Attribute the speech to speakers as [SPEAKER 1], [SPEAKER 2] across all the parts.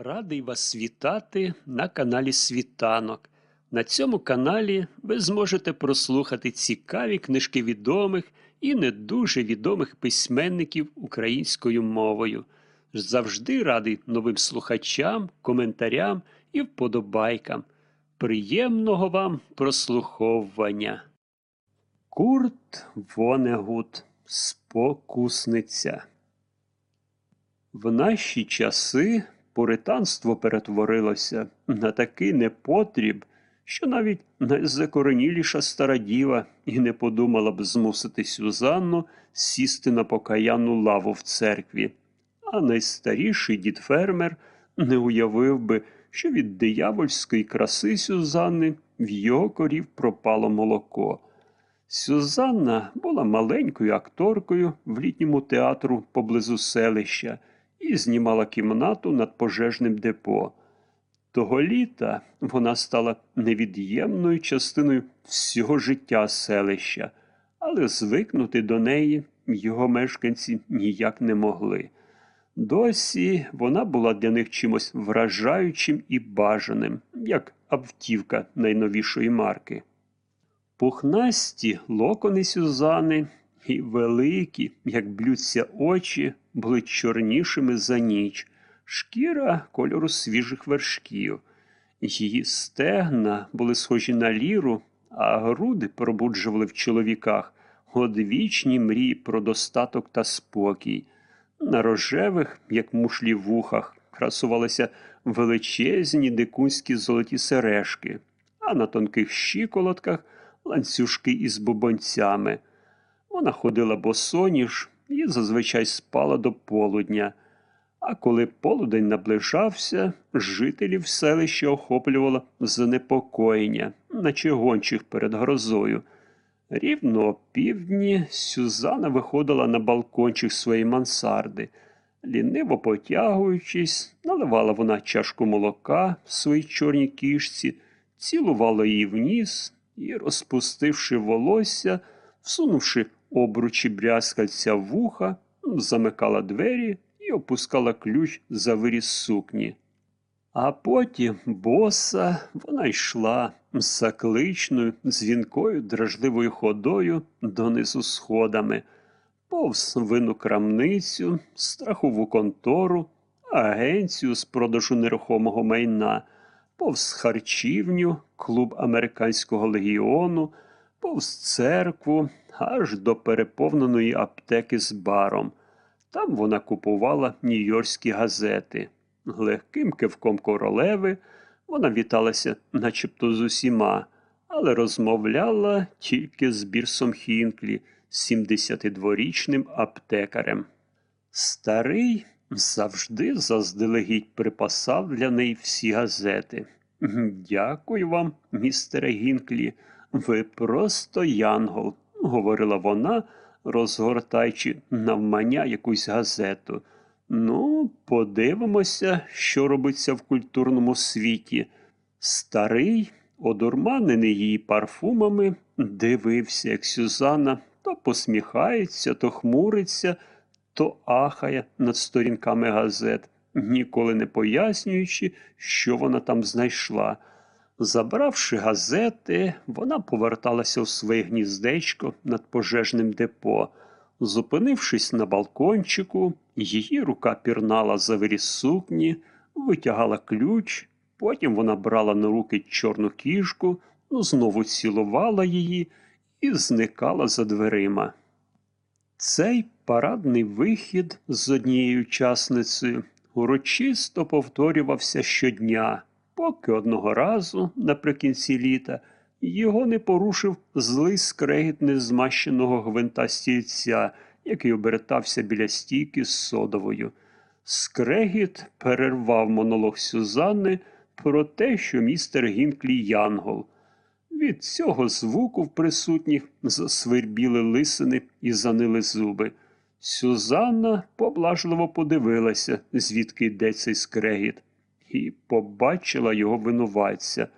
[SPEAKER 1] Радий вас вітати на каналі Світанок. На цьому каналі ви зможете прослухати цікаві книжки відомих і не дуже відомих письменників українською мовою. Завжди радий новим слухачам, коментарям і вподобайкам. Приємного вам прослуховування. Курт Вонегут Спокусниця. В наші часи пуританство перетворилося на такий непотріб, що навіть найзакореніліша стара діва і не подумала б змусити Сюзанну сісти на покаянну лаву в церкві, а найстаріший дід фермер не уявив би, що від диявольської краси Сюзанни в його корів пропало молоко. Сюзанна була маленькою акторкою в літньому театру поблизу селища і знімала кімнату над пожежним депо. Того літа вона стала невід'ємною частиною всього життя селища, але звикнути до неї його мешканці ніяк не могли. Досі вона була для них чимось вражаючим і бажаним, як автівка найновішої марки. Пухнасті локони Сюзани і великі, як блються очі, були чорнішими за ніч, шкіра кольору свіжих вершків. Її стегна були схожі на ліру, а груди пробуджували в чоловіках одвічні мрії про достаток та спокій. На рожевих, як мушлі вухах, красувалися величезні дикунські золоті сережки, а на тонких щиколотках ланцюжки із бубонцями. Вона ходила босоніж і зазвичай спала до полудня. А коли полудень наближався, жителів селища охоплювало занепокоєння, наче гончих перед грозою. Рівно о півдні Сюзана виходила на балкончик своєї мансарди. Ліниво потягуючись, наливала вона чашку молока в своїй чорній кішці, цілувала її в ніс і, розпустивши волосся, всунувши обручі брязкальця в вуха, замикала двері і опускала ключ за виріз сукні. А потім боса вона йшла закличною, дзвінкою, дражливою ходою донизу сходами, повз вину крамницю, страхову контору, агенцію з продажу нерухомого майна, повз харчівню, клуб американського легіону, повз церкву, аж до переповненої аптеки з баром. Там вона купувала нью-йоркські газети. Легким кивком королеви вона віталася начебто з усіма, але розмовляла тільки з Бірсом Хінклі, 72-річним аптекарем. Старий завжди заздалегідь припасав для неї всі газети. Дякую вам, містере Гінклі, ви просто янгол, говорила вона, розгортаючи навмання якусь газету. Ну, подивимося, що робиться в культурному світі. Старий, одурманений її парфумами, дивився, як Сюзанна то посміхається, то хмуриться, то ахає над сторінками газет, ніколи не пояснюючи, що вона там знайшла. Забравши газети, вона поверталася у своє гніздечко над пожежним депо. Зупинившись на балкончику, її рука пірнала за виріз сукні, витягала ключ, потім вона брала на руки чорну кішку, знову цілувала її і зникала за дверима. Цей парадний вихід з однією учасницею урочисто повторювався щодня, поки одного разу, наприкінці літа, його не порушив злий скрегіт незмащеного гвинта стільця, який обертався біля стійки з содовою. Скрегіт перервав монолог Сюзанни про те, що містер Гінклі Янгол. Від цього звуку в присутніх засвербіли лисини і занили зуби. Сюзанна поблажливо подивилася, звідки йде цей скрегіт, і побачила його винуватця.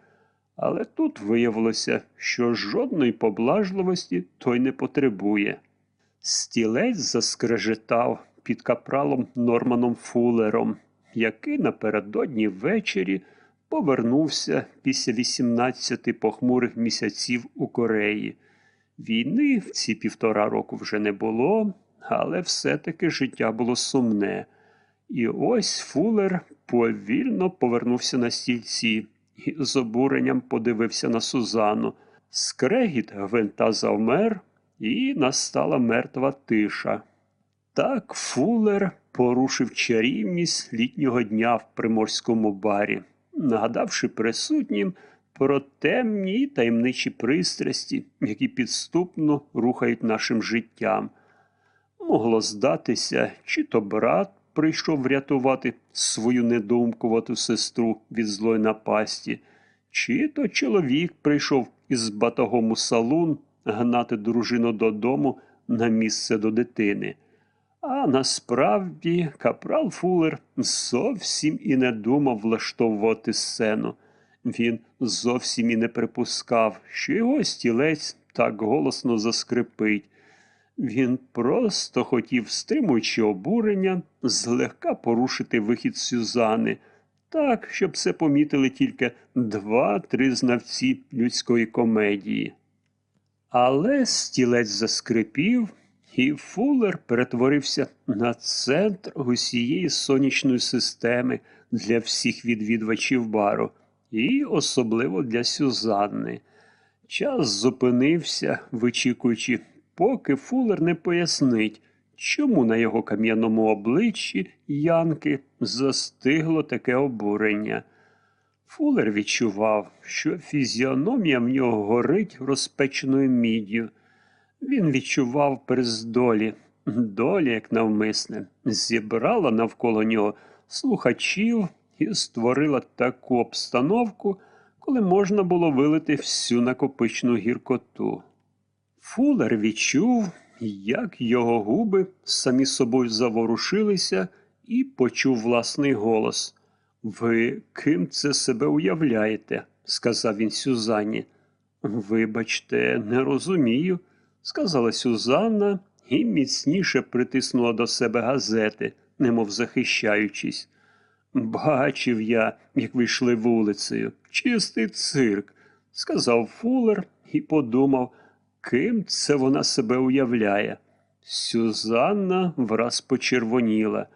[SPEAKER 1] Але тут виявилося, що жодної поблажливості той не потребує. Стілець заскрежетав під капралом Норманом Фулером. який напередодні ввечері повернувся після 18 похмурих місяців у Кореї. Війни в ці півтора року вже не було, але все-таки життя було сумне. І ось Фулер повільно повернувся на стільці і з обуренням подивився на Сузану. Скрегіт гвинта завмер, і настала мертва тиша. Так Фулер порушив чарівність літнього дня в приморському барі, нагадавши присутнім про темні таємничі пристрасті, які підступно рухають нашим життям. Могло здатися, чи то брат прийшов врятувати свою недоумкувату сестру від злої напасті, чи то чоловік прийшов із батагом у салун гнати дружину додому на місце до дитини. А насправді капрал Фулер зовсім і не думав влаштовувати сцену. Він зовсім і не припускав, що його стілець так голосно заскрипить. Він просто хотів, стримуючи обурення, злегка порушити вихід Сюзани, так, щоб це помітили тільки два-три знавці людської комедії. Але стілець заскрипів, і Фулер перетворився на центр усієї сонячної системи для всіх відвідувачів бару, і особливо для Сюзанни. Час зупинився, вичікуючи, поки Фулер не пояснить, чому на його кам'яному обличчі Янки застигло таке обурення. Фулер відчував, що фізіономія в нього горить розпеченою міддю. Він відчував перездолі, долі, як навмисне, зібрала навколо нього слухачів і створила таку обстановку, коли можна було вилити всю накопичну гіркоту. Фулер відчув, як його губи самі собою заворушилися, і почув власний голос. Ви ким це себе уявляєте? сказав він Сюзанні. Вибачте, не розумію, сказала Сюзанна і міцніше притиснула до себе газети, немов захищаючись. Бачив я, як ви йшли вулицею. Чистий цирк, сказав Фулер і подумав, ким це вона себе уявляє. Сюзанна враз почервоніла.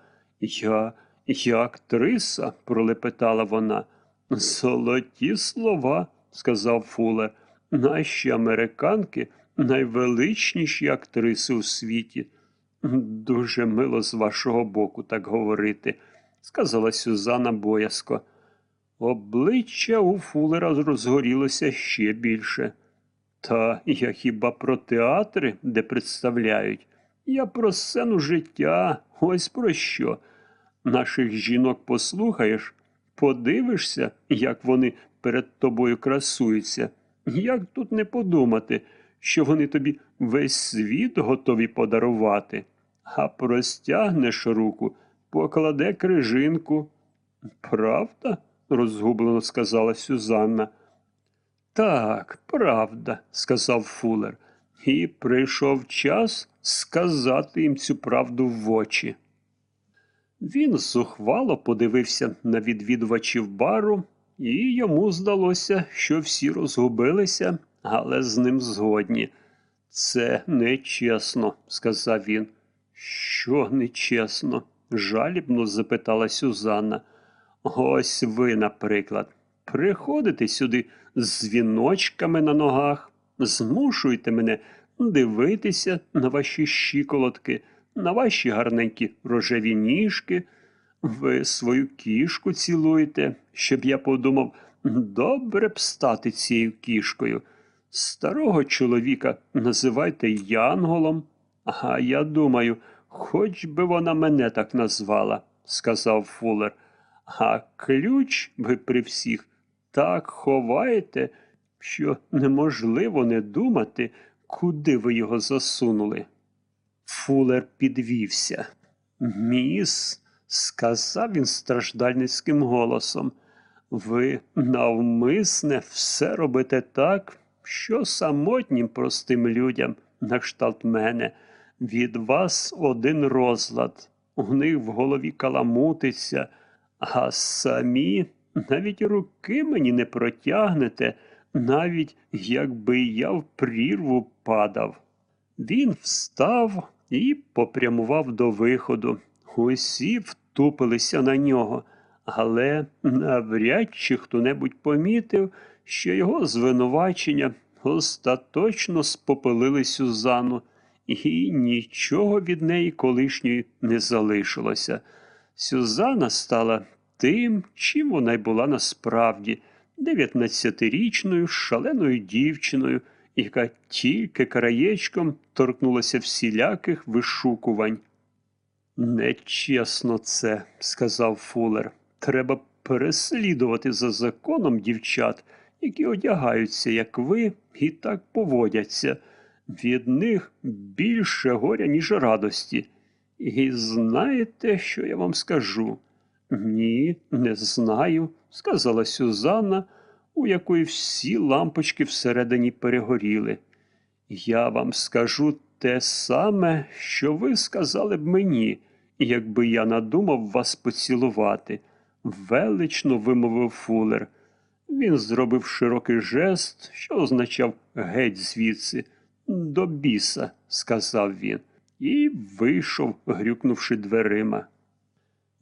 [SPEAKER 1] Я, я актриса, пролепетала вона. Золоті слова, сказав Фулер. Наші американки найвеличніші актриси у світі. Дуже мило з вашого боку так говорити, сказала Сюзанна боязко. Обличчя у Фулера розгорілося ще більше. Та я хіба про театри, де представляють? Я про сцену життя, ось про що. Наших жінок послухаєш, подивишся, як вони перед тобою красуються. Як тут не подумати, що вони тобі весь світ готові подарувати, а простягнеш руку, покладе крижинку. Правда? розгублено сказала Сюзанна. Так, правда, сказав Фулер, і прийшов час сказати їм цю правду в очі. Він зухвало подивився на відвідувачів бару, і йому здалося, що всі розгубилися, але з ним згодні. Це нечесно, сказав він. Що нечесно? жалібно запитала Сюзанна. Ось ви, наприклад, приходите сюди з віночками на ногах, змушуєте мене дивитися на ваші щиколотки, на ваші гарненькі рожеві ніжки. Ви свою кішку цілуєте, щоб я подумав, добре б стати цією кішкою. Старого чоловіка називайте Янголом. А я думаю, хоч би вона мене так назвала, сказав Фулер. А ключ ви при всіх так ховаєте, що неможливо не думати, куди ви його засунули. Фулер підвівся. Міс, сказав він страждальницьким голосом, ви навмисне все робите так, що самотнім простим людям, на кшталт мене, від вас один розлад. У них в голові каламутиться, а самі навіть руки мені не протягнете, навіть якби я в прірву падав. Він встав і попрямував до виходу. Усі втупилися на нього, але навряд чи хто-небудь помітив, що його звинувачення остаточно спопилили Сюзанну, і нічого від неї колишньої не залишилося. Сюзанна стала тим, чим вона й була насправді, дев'ятнадцятирічною шаленою дівчиною, яка тільки краєчком торкнулася всіляких вишукувань. Нечесно це, сказав Фулер. Треба переслідувати за законом дівчат, які одягаються, як ви, і так поводяться. Від них більше горя, ніж радості. І знаєте, що я вам скажу? Ні, не знаю, сказала Сюзанна, у якої всі лампочки всередині перегоріли. Я вам скажу те саме, що ви сказали б мені, якби я надумав вас поцілувати, велично вимовив Фулер. Він зробив широкий жест, що означав геть звідси. До біса, сказав він, і вийшов, грюкнувши дверима.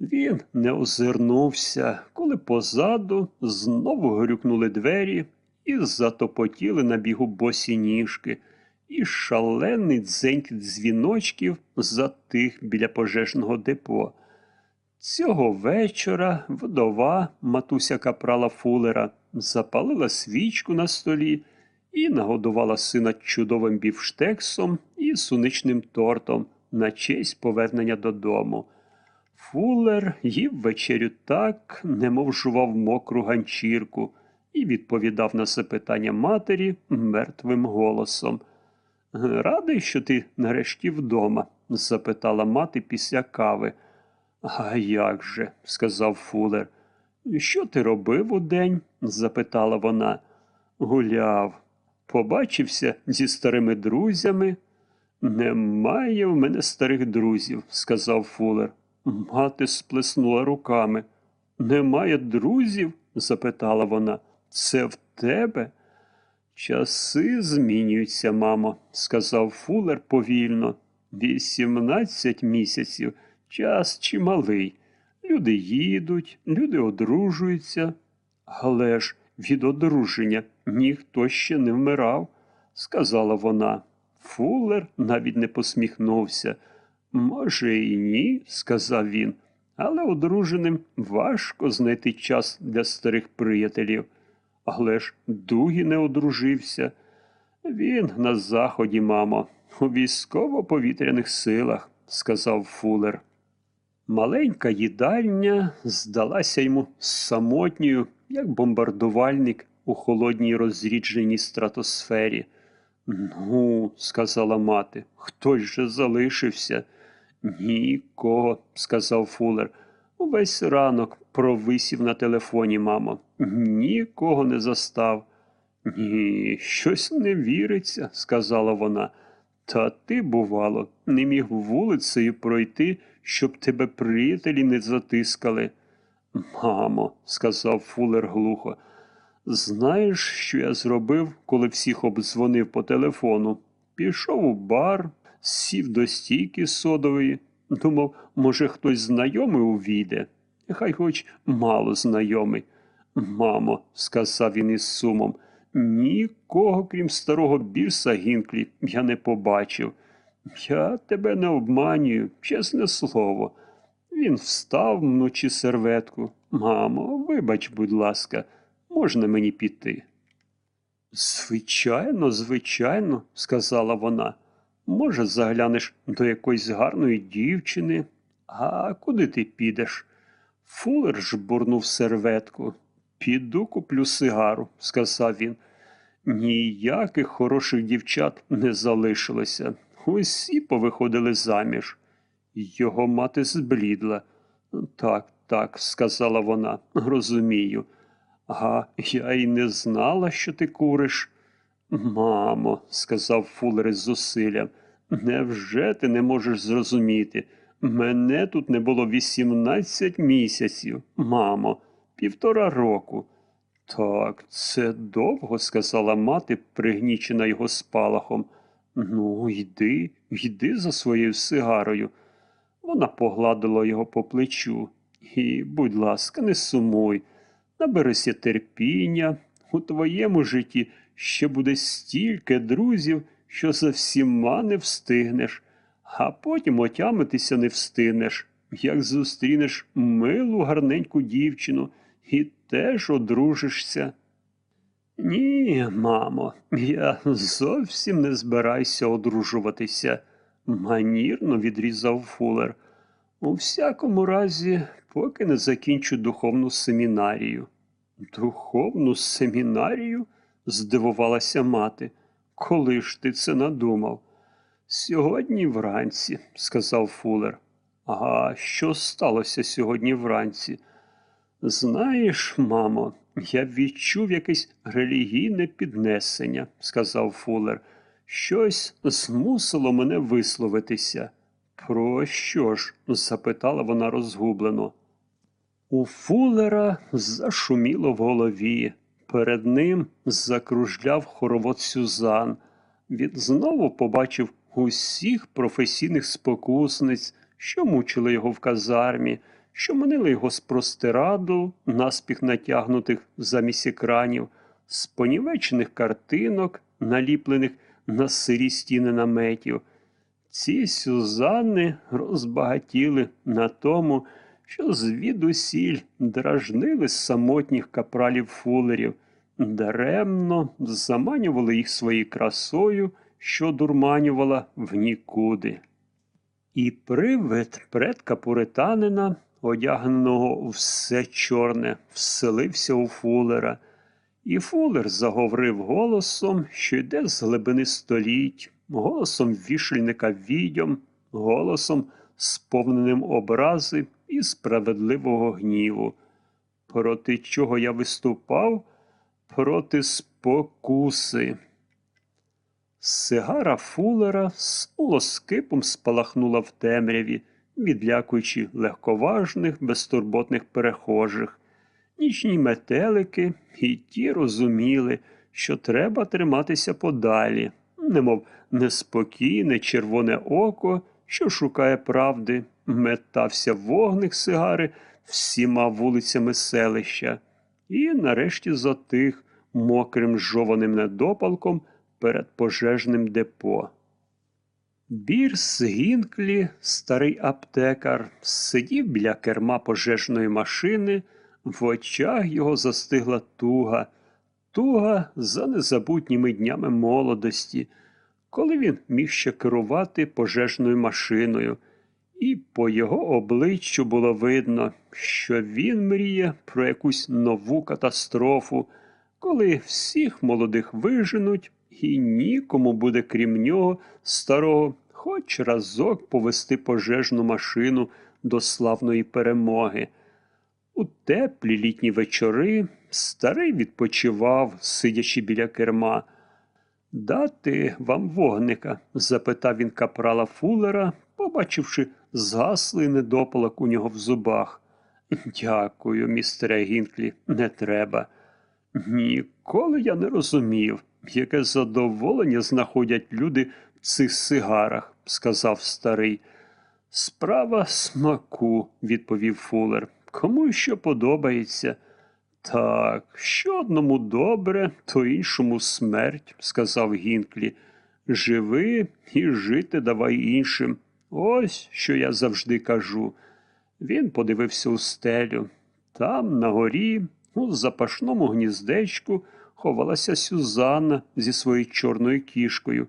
[SPEAKER 1] Він не озирнувся, коли позаду знову грюкнули двері і затопотіли на бігу босі ніжки, і шалений дзенькіт дзвіночків затих біля пожежного депо. Цього вечора вдова матуся капрала Фулера запалила свічку на столі і нагодувала сина чудовим бівштексом і суничним тортом на честь повернення додому. Фулер їв вечерю так, немов жував мокру ганчірку, і відповідав на запитання матері мертвим голосом. Радий, що ти нарешті вдома? запитала мати після кави. А як же, сказав Фулер. Що ти робив удень? запитала вона. Гуляв. Побачився зі старими друзями. Немає в мене старих друзів, сказав Фулер. Мати сплеснула руками. Немає друзів? запитала вона. Це в тебе? Часи змінюються, мамо, сказав Фулер повільно. Вісімнадцять місяців. Час чималий. Люди їдуть, люди одружуються. Але ж від одруження ніхто ще не вмирав, сказала вона. Фулер навіть не посміхнувся. Може, і ні, сказав він, але одруженим важко знайти час для старих приятелів. Але ж Дугі не одружився. Він на заході, мамо, у військово-повітряних силах, сказав Фулер. Маленька їдальня здалася йому самотньою, як бомбардувальник у холодній розрідженій стратосфері. Ну, сказала мати, хтось же залишився. Нікого, сказав Фулер. Увесь ранок провисів на телефоні, мамо. Нікого не застав. Ні, щось не віриться, сказала вона. Та ти, бувало, не міг вулицею пройти, щоб тебе приятелі не затискали. Мамо, сказав Фулер глухо, знаєш, що я зробив, коли всіх обдзвонив по телефону? Пішов у бар, сів до стійки содової. Думав, може, хтось знайомий увійде, хай хоч мало знайомий. Мамо, сказав він із сумом, нікого, крім старого бірса Гінклі, я не побачив. Я тебе не обманюю, чесне слово. Він встав вночі серветку. Мамо, вибач, будь ласка, можна мені піти? Звичайно, звичайно, сказала вона. Може, заглянеш до якоїсь гарної дівчини, а куди ти підеш? Фулер ж бурнув серветку. Піду куплю сигару, сказав він. Ніяких хороших дівчат не залишилося. Усі повиходили заміж. Його мати зблідла. Так, так, сказала вона, розумію. А я й не знала, що ти куриш. Мамо, сказав Фулер із зусиллям, невже ти не можеш зрозуміти? Мене тут не було 18 місяців, мамо, півтора року. Так, це довго, сказала мати, пригнічена його спалахом. Ну, йди, йди за своєю сигарою. Вона погладила його по плечу. І, будь ласка, не сумуй, наберися терпіння. У твоєму житті ще буде стільки друзів, що за всіма не встигнеш, а потім отямитися не встигнеш, як зустрінеш милу гарненьку дівчину і теж одружишся. Ні, мамо, я зовсім не збираюся одружуватися, манірно відрізав Фулер. У всякому разі, поки не закінчу духовну семінарію. Духовну семінарію? Здивувалася мати. Коли ж ти це надумав? Сьогодні вранці, сказав Фулер. А що сталося сьогодні вранці? Знаєш, мамо, я відчув якесь релігійне піднесення, сказав Фулер. Щось змусило мене висловитися. Про що ж? запитала вона розгублено. У Фулера зашуміло в голові. Перед ним закружляв хоровод Сюзан. Він знову побачив усіх професійних спокусниць, що мучили його в казармі, що манили його з простираду, наспіх натягнутих замість екранів, з понівечених картинок, наліплених на сирі стіни наметів. Ці Сюзанни розбагатіли на тому, що звідусіль дражнили самотніх капралів фулерів, даремно заманювали їх своєю красою, що дурманювала в нікуди. І привид предка пуританина, одягненого в усе чорне, вселився у фулера, і фулер заговорив голосом, що йде з глибини століть, голосом вішельника відьом, голосом, сповненим образи і справедливого гніву. Проти чого я виступав? Проти спокуси. Сигара фулера з полоскипом спалахнула в темряві, відлякуючи легковажних, безтурботних перехожих. Нічні метелики і ті розуміли, що треба триматися подалі, немов неспокійне червоне око, що шукає правди, метався вогник сигари всіма вулицями селища, і нарешті затих мокрим жованим недопалком перед пожежним депо. Бірс Гінклі, старий аптекар, сидів біля керма пожежної машини, в очах його застигла туга, туга за незабутніми днями молодості, коли він міг ще керувати пожежною машиною, і по його обличчю було видно, що він мріє про якусь нову катастрофу, коли всіх молодих виженуть, і нікому буде, крім нього, старого, хоч разок повести пожежну машину до славної перемоги. У теплі літні вечори старий відпочивав, сидячи біля керма. Дати вам вогника? запитав він капрала Фулера, побачивши згаслий недопалок у нього в зубах. Дякую, містере Гінклі, не треба. Ніколи я не розумів, яке задоволення знаходять люди в цих сигарах, сказав старий. Справа смаку, відповів Фулер. Кому що подобається? Так, що одному добре, то іншому смерть, сказав Гінклі. Живи і жити давай іншим. Ось що я завжди кажу. Він подивився у стелю. Там, на горі, у запашному гніздечку, ховалася Сюзанна зі своєю чорною кішкою.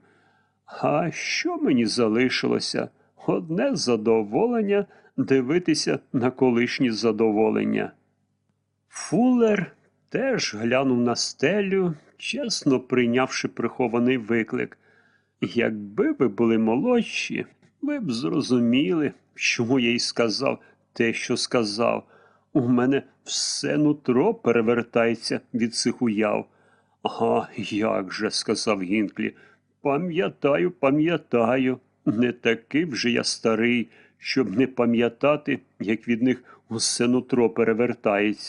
[SPEAKER 1] А що мені залишилося? Одне задоволення дивитися на колишні задоволення. Фулер теж глянув на стелю, чесно прийнявши прихований виклик. Якби ви були молодші, ви б зрозуміли, чому я й сказав те, що сказав. У мене все нутро перевертається від цих уяв. А як же, сказав Гінклі. Пам'ятаю, пам'ятаю, не такий вже я старий, щоб не пам'ятати, як від них усе нутро перевертається.